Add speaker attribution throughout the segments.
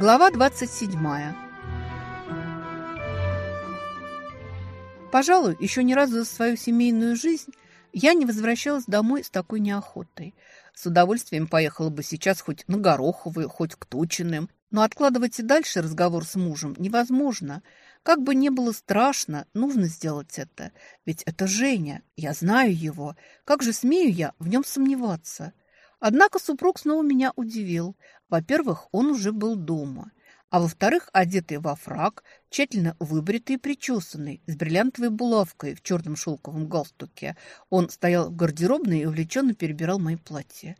Speaker 1: Глава 27. Пожалуй, еще ни разу за свою семейную жизнь я не возвращалась домой с такой неохотой. С удовольствием поехала бы сейчас хоть на Гороховую, хоть к Тучиным. Но откладывать и дальше разговор с мужем невозможно. Как бы ни было страшно, нужно сделать это. Ведь это Женя, я знаю его. Как же смею я в нем сомневаться? Однако супруг снова меня удивил. Во-первых, он уже был дома. А во-вторых, одетый во фраг, тщательно выбритый и причесанный, с бриллиантовой булавкой в черном шелковом галстуке, он стоял в гардеробной и увлеченно перебирал мои платья.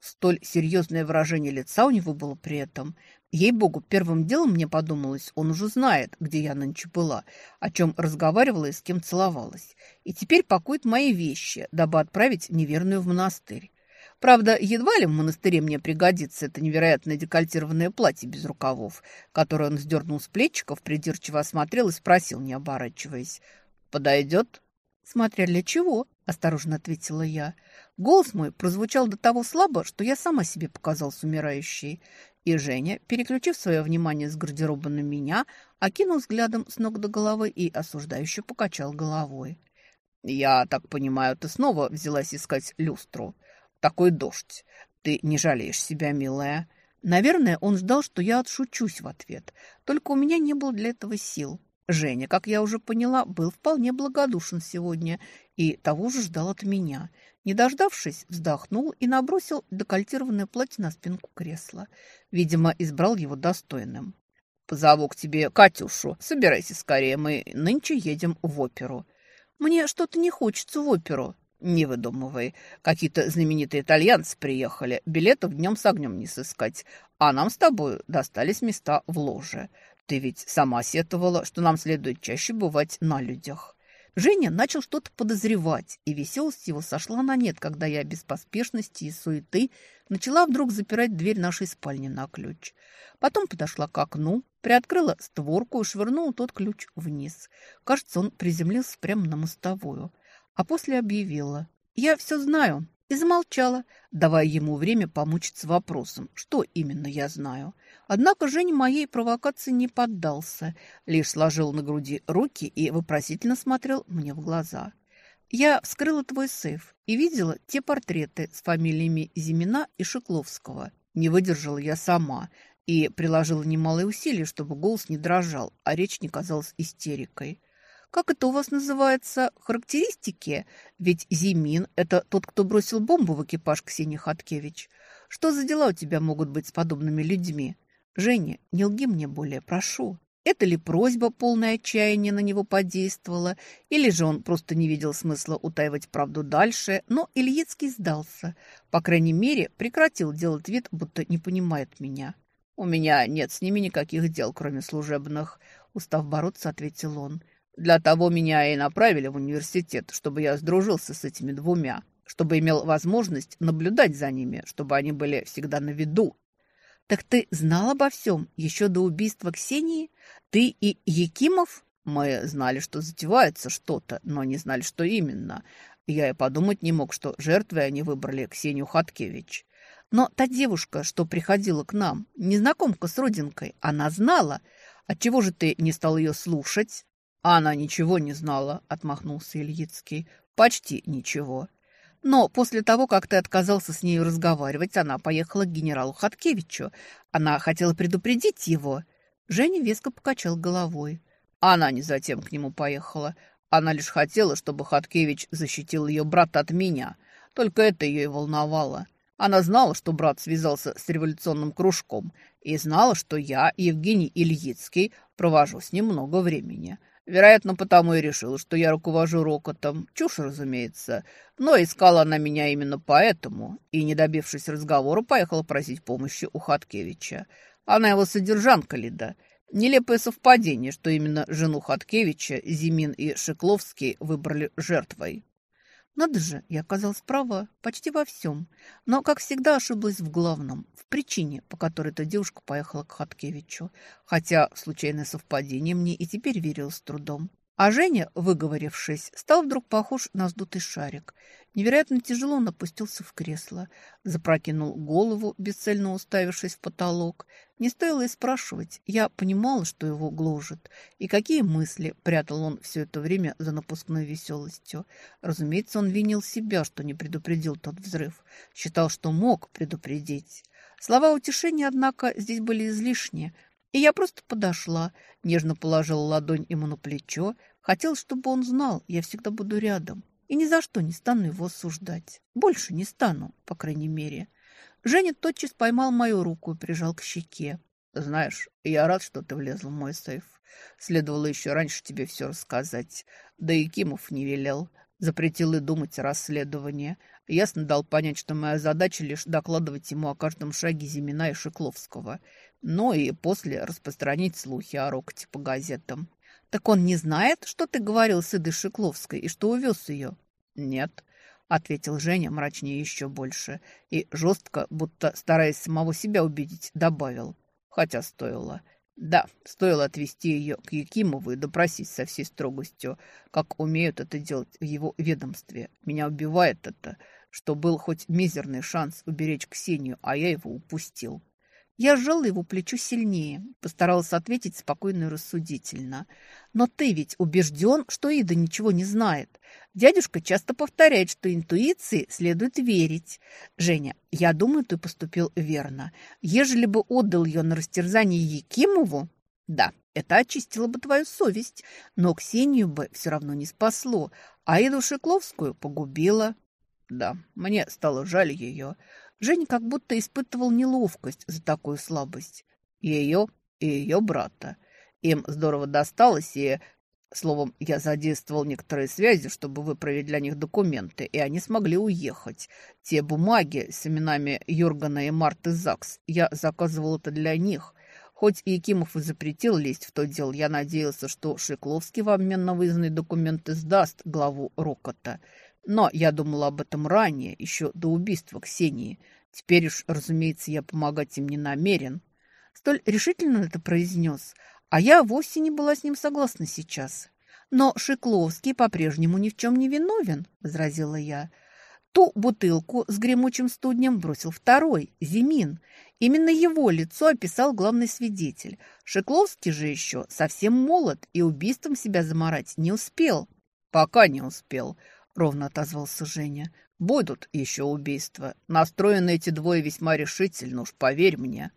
Speaker 1: Столь серьезное выражение лица у него было при этом. Ей-богу, первым делом мне подумалось, он уже знает, где я нынче была, о чем разговаривала и с кем целовалась. И теперь пакует мои вещи, дабы отправить неверную в монастырь. Правда, едва ли в монастыре мне пригодится это невероятное декольтированное платье без рукавов, которое он сдернул с плечиков, придирчиво осмотрел и спросил, не оборачиваясь. «Подойдет?» «Смотря для чего», – осторожно ответила я. Голос мой прозвучал до того слабо, что я сама себе показалась умирающей. И Женя, переключив свое внимание с гардероба на меня, окинул взглядом с ног до головы и осуждающе покачал головой. «Я так понимаю, ты снова взялась искать люстру?» Такой дождь. Ты не жалеешь себя, милая?» Наверное, он ждал, что я отшучусь в ответ. Только у меня не было для этого сил. Женя, как я уже поняла, был вполне благодушен сегодня и того же ждал от меня. Не дождавшись, вздохнул и набросил декольтированное платье на спинку кресла. Видимо, избрал его достойным. «Позову к тебе Катюшу. Собирайся скорее, мы нынче едем в оперу». «Мне что-то не хочется в оперу», «Не выдумывай. Какие-то знаменитые итальянцы приехали. Билетов днем с огнем не сыскать. А нам с тобой достались места в ложе. Ты ведь сама сетовала, что нам следует чаще бывать на людях». Женя начал что-то подозревать, и веселость его сошла на нет, когда я без поспешности и суеты начала вдруг запирать дверь нашей спальни на ключ. Потом подошла к окну, приоткрыла створку и швырнула тот ключ вниз. Кажется, он приземлился прямо на мостовую а после объявила. «Я все знаю». И замолчала, давая ему время помучиться вопросом, что именно я знаю. Однако Женя моей провокации не поддался, лишь сложил на груди руки и вопросительно смотрел мне в глаза. «Я вскрыла твой сейф и видела те портреты с фамилиями Зимина и Шекловского. Не выдержала я сама и приложила немалые усилия, чтобы голос не дрожал, а речь не казалась истерикой. Как это у вас называется? Характеристики? Ведь Зимин – это тот, кто бросил бомбу в экипаж Ксении Хаткевич. Что за дела у тебя могут быть с подобными людьми? Женя, не лги мне более, прошу. Это ли просьба, полное отчаяния, на него подействовала, или же он просто не видел смысла утаивать правду дальше, но Ильицкий сдался. По крайней мере, прекратил делать вид, будто не понимает меня. «У меня нет с ними никаких дел, кроме служебных», – устав бороться, ответил он. Для того меня и направили в университет, чтобы я сдружился с этими двумя, чтобы имел возможность наблюдать за ними, чтобы они были всегда на виду. Так ты знал обо всем еще до убийства Ксении? Ты и Якимов? Мы знали, что затевается что-то, но не знали, что именно. Я и подумать не мог, что жертвой они выбрали Ксению Хаткевич. Но та девушка, что приходила к нам, незнакомка с родинкой, она знала. Отчего же ты не стал ее слушать? «Она ничего не знала», — отмахнулся Ильицкий. «Почти ничего». «Но после того, как ты отказался с ней разговаривать, она поехала к генералу Хаткевичу. Она хотела предупредить его». Женя веско покачал головой. Она не затем к нему поехала. Она лишь хотела, чтобы Хаткевич защитил ее брата от меня. Только это ее и волновало. Она знала, что брат связался с революционным кружком, и знала, что я, Евгений Ильицкий, провожу с ним много времени. Вероятно, потому и решила, что я руковожу рокотом. Чушь, разумеется. Но искала она меня именно поэтому. И, не добившись разговора, поехала просить помощи у Хаткевича. Она его содержанка Лида. Нелепое совпадение, что именно жену Хаткевича Зимин и Шекловский выбрали жертвой. Надо же, я оказалась права почти во всем. Но, как всегда, ошиблась в главном, в причине, по которой эта девушка поехала к Хаткевичу. Хотя случайное совпадение мне и теперь верил с трудом. А Женя, выговорившись, стал вдруг похож на сдутый шарик. Невероятно тяжело он опустился в кресло, запрокинул голову, бесцельно уставившись в потолок, Не стоило и спрашивать. Я понимала, что его гложет. И какие мысли прятал он все это время за напускной веселостью. Разумеется, он винил себя, что не предупредил тот взрыв. Считал, что мог предупредить. Слова утешения, однако, здесь были излишни. И я просто подошла, нежно положила ладонь ему на плечо. Хотел, чтобы он знал, я всегда буду рядом. И ни за что не стану его осуждать. Больше не стану, по крайней мере. Женя тотчас поймал мою руку и прижал к щеке. «Знаешь, я рад, что ты влезла в мой сейф. Следовало еще раньше тебе все рассказать. Да и Кимов не велел. Запретил и думать о расследовании. Ясно дал понять, что моя задача лишь докладывать ему о каждом шаге Зимина и Шекловского. Ну и после распространить слухи о Рокоте по газетам. «Так он не знает, что ты говорил с Идой Шекловской и что увез ее?» «Нет. — ответил Женя мрачнее еще больше и жестко, будто стараясь самого себя убедить, добавил. Хотя стоило. Да, стоило отвести ее к Якимову и допросить со всей строгостью, как умеют это делать в его ведомстве. Меня убивает это, что был хоть мизерный шанс уберечь Ксению, а я его упустил. Я сжала его плечо сильнее, постаралась ответить спокойно и рассудительно. «Но ты ведь убежден, что Ида ничего не знает. Дядюшка часто повторяет, что интуиции следует верить. Женя, я думаю, ты поступил верно. Ежели бы отдал ее на растерзание Якимову, да, это очистило бы твою совесть, но Ксению бы все равно не спасло, а Иду Шекловскую погубило. Да, мне стало жаль ее». Женя как будто испытывал неловкость за такую слабость. Ее и ее брата. Им здорово досталось, и, словом, я задействовал некоторые связи, чтобы выправить для них документы, и они смогли уехать. Те бумаги с именами Юргана и Марты Закс, я заказывал это для них. Хоть и Якимов и запретил лезть в то дело, я надеялся, что Шекловский в обмен на выездные документы сдаст главу Рокота – но я думала об этом ранее, еще до убийства Ксении. Теперь уж, разумеется, я помогать им не намерен. Столь решительно это произнес, а я вовсе не была с ним согласна сейчас. Но Шикловский по-прежнему ни в чем не виновен, возразила я. Ту бутылку с гремучим студнем бросил второй, Зимин. Именно его лицо описал главный свидетель. Шекловский же еще совсем молод и убийством себя заморать не успел. Пока не успел, — ровно отозвался Женя. «Будут еще убийства. Настроены эти двое весьма решительно, уж поверь мне».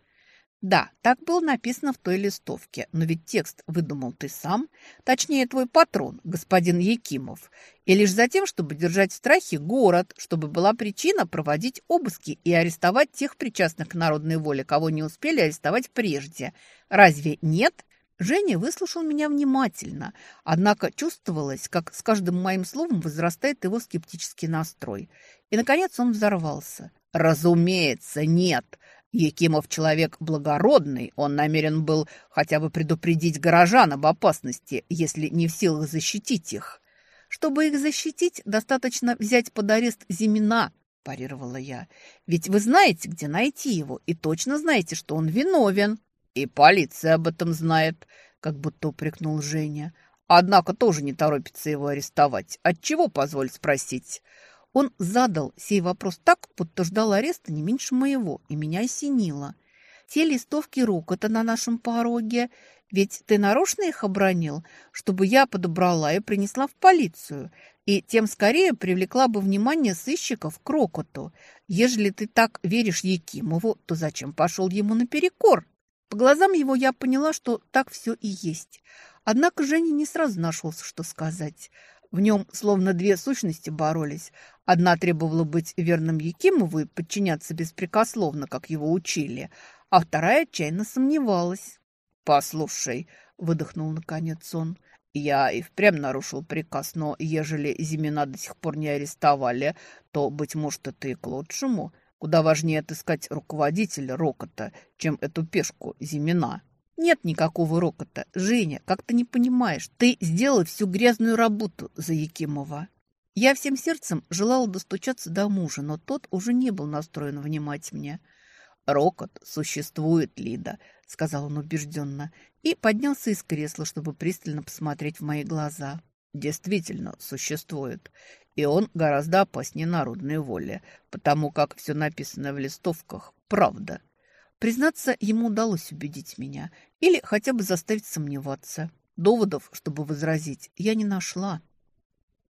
Speaker 1: «Да, так было написано в той листовке, но ведь текст выдумал ты сам, точнее, твой патрон, господин Якимов, и лишь за тем, чтобы держать в страхе город, чтобы была причина проводить обыски и арестовать тех причастных к народной воле, кого не успели арестовать прежде. Разве нет?» Женя выслушал меня внимательно, однако чувствовалось, как с каждым моим словом возрастает его скептический настрой. И, наконец, он взорвался. «Разумеется, нет!» Якимов человек благородный, он намерен был хотя бы предупредить горожан об опасности, если не в силах защитить их. Чтобы их защитить, достаточно взять под арест Зимина, парировала я. Ведь вы знаете, где найти его, и точно знаете, что он виновен. «И полиция об этом знает», — как будто упрекнул Женя. «Однако тоже не торопится его арестовать. Отчего, позволь спросить?» Он задал сей вопрос так, будто ждал ареста не меньше моего, и меня осенило. «Те листовки рук, это на нашем пороге. Ведь ты нарочно их обронил, чтобы я подобрала и принесла в полицию, и тем скорее привлекла бы внимание сыщиков к Рокоту. Ежели ты так веришь Якимову, то зачем пошел ему наперекор?» По глазам его я поняла, что так все и есть. Однако Женя не сразу нашелся, что сказать. В нем словно две сущности боролись. Одна требовала быть верным Якимову и подчиняться беспрекословно, как его учили, а вторая отчаянно сомневалась. «Послушай», — выдохнул наконец он, — «я и впрямь нарушил приказ, но ежели Зимина до сих пор не арестовали, то, быть может, это и к лучшему». Куда важнее отыскать руководителя Рокота, чем эту пешку Зимина. Нет никакого Рокота. Женя, как ты не понимаешь, ты сделал всю грязную работу за Якимова. Я всем сердцем желала достучаться до мужа, но тот уже не был настроен внимать мне. «Рокот существует, Лида», — сказал он убежденно, и поднялся из кресла, чтобы пристально посмотреть в мои глаза. «Действительно существует и он гораздо опаснее народной воли, потому как все написанное в листовках – правда. Признаться, ему удалось убедить меня или хотя бы заставить сомневаться. Доводов, чтобы возразить, я не нашла.